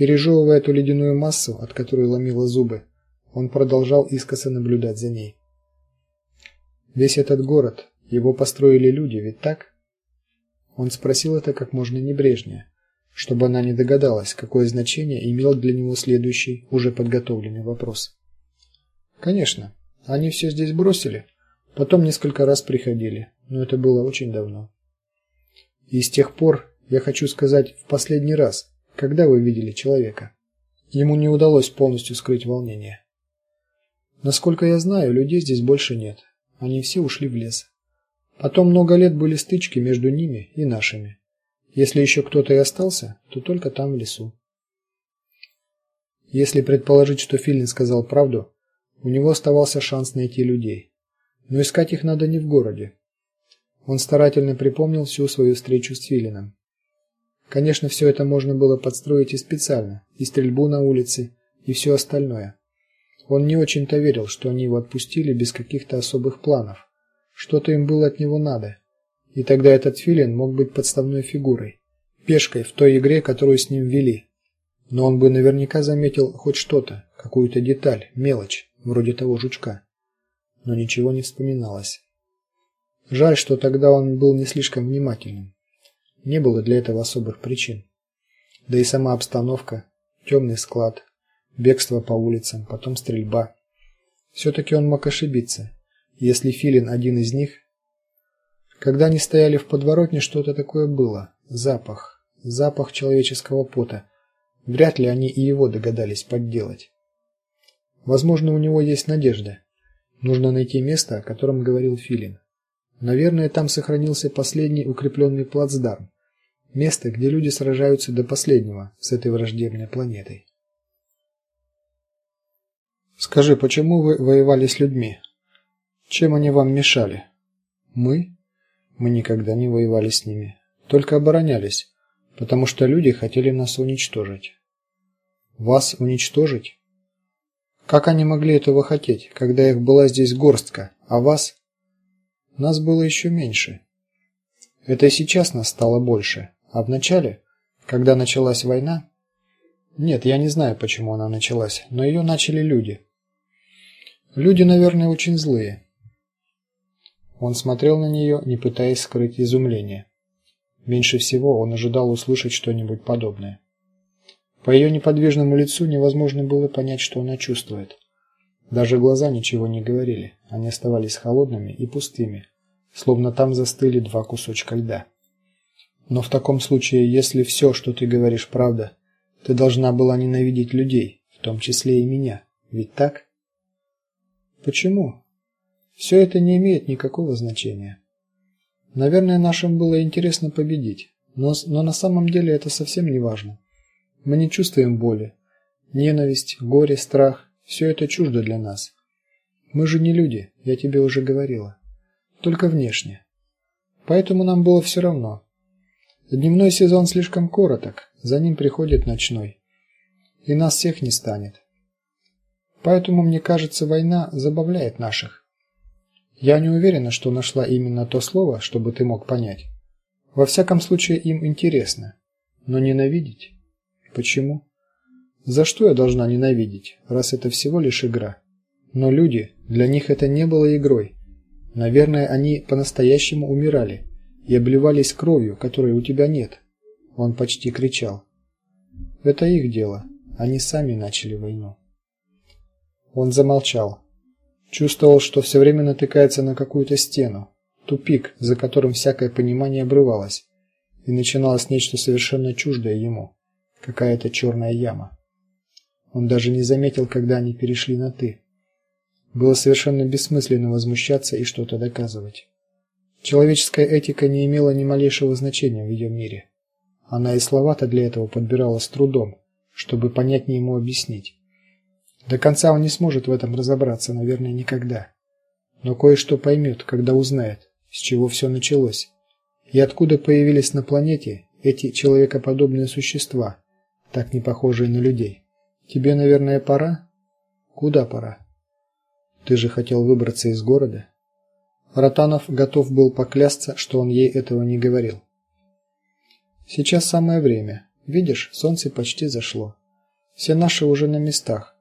Пережевывая эту ледяную массу, от которой ломило зубы, он продолжал искоса наблюдать за ней. Весь этот город его построили люди, ведь так? Он спросил это как можно небрежнее, чтобы она не догадалась, какое значение имел для него следующий, уже подготовленный вопрос. Конечно, они все здесь бросили, потом несколько раз приходили, но это было очень давно. И с тех пор, я хочу сказать, в последний раз, когда вы видели человека? Ему не удалось полностью скрыть волнение. Насколько я знаю, людей здесь больше нет. Они все ушли в лес. Потом много лет были стычки между ними и нашими. Если еще кто-то и остался, то только там в лесу. Если предположить, что Филин сказал правду, у него оставался шанс найти людей. Но искать их надо не в городе. Он старательно припомнил всю свою встречу с Филином. Конечно, все это можно было подстроить и специально, и стрельбу на улице, и все остальное. Он не очень-то верил, что они его отпустили без каких-то особых планов. Что-то им было от него надо. И тогда этот филин мог быть подставной фигурой, пешкой в той игре, которую с ним вели. Но он бы наверняка заметил хоть что-то, какую-то деталь, мелочь, вроде того жучка. Но ничего не вспоминалось. Жаль, что тогда он был не слишком внимательным. Не было для этого особых причин. Да и сама обстановка, темный склад, бегство по улицам, потом стрельба. все таки он мог ошибиться. Если Филин один из них, когда они стояли в подворотне, что-то такое было, запах, запах человеческого пота. Вряд ли они и его догадались подделать. Возможно, у него есть надежда. Нужно найти место, о котором говорил Филин. Наверное, там сохранился последний укрепленный плацдарм. Место, где люди сражаются до последнего с этой враждебной планетой. Скажи, почему вы воевали с людьми? Чем они вам мешали? Мы? Мы никогда не воевали с ними, только оборонялись, потому что люди хотели нас уничтожить. Вас уничтожить? Как они могли этого хотеть, когда их была здесь горстка, а вас нас было еще меньше? Это сейчас нас стало больше, а в начале, когда началась война, нет, я не знаю, почему она началась, но ее начали люди. Люди, наверное, очень злые. Он смотрел на нее, не пытаясь скрыть изумление. Меньше всего он ожидал услышать что-нибудь подобное. По ее неподвижному лицу невозможно было понять, что она чувствует. Даже глаза ничего не говорили, они оставались холодными и пустыми, словно там застыли два кусочка льда. Но в таком случае, если все, что ты говоришь, правда, ты должна была ненавидеть людей, в том числе и меня. Ведь так? Почему? Все это не имеет никакого значения. Наверное, нашим было интересно победить, но но на самом деле это совсем не важно. Мы не чувствуем боли, ненависть, горе, страх все это чуждо для нас. Мы же не люди, я тебе уже говорила. Только внешне. Поэтому нам было все равно. Дневной сезон слишком короток, за ним приходит ночной. И нас всех не станет. Поэтому мне кажется, война забавляет наших. Я не уверена, что нашла именно то слово, чтобы ты мог понять. Во всяком случае, им интересно, но ненавидеть. Почему? За что я должна ненавидеть, раз это всего лишь игра? Но люди, для них это не было игрой. Наверное, они по-настоящему умирали и обливались кровью, которой у тебя нет. Он почти кричал. Это их дело. Они сами начали войну. Он замолчал. Чувствовал, что все время натыкается на какую-то стену, тупик, за которым всякое понимание обрывалось, и начиналось нечто совершенно чуждое ему, какая-то черная яма. Он даже не заметил, когда они перешли на ты. Было совершенно бессмысленно возмущаться и что-то доказывать. Человеческая этика не имела ни малейшего значения в ее мире. Она и слова-то для этого подбирала с трудом, чтобы понятнее ему объяснить. До конца он не сможет в этом разобраться, наверное, никогда. Но кое-что поймет, когда узнает, с чего все началось и откуда появились на планете эти человекоподобные существа, так не похожие на людей. Тебе, наверное, пора? Куда пора? Ты же хотел выбраться из города. Ротанов готов был поклясться, что он ей этого не говорил. Сейчас самое время. Видишь, солнце почти зашло. Все наши уже на местах.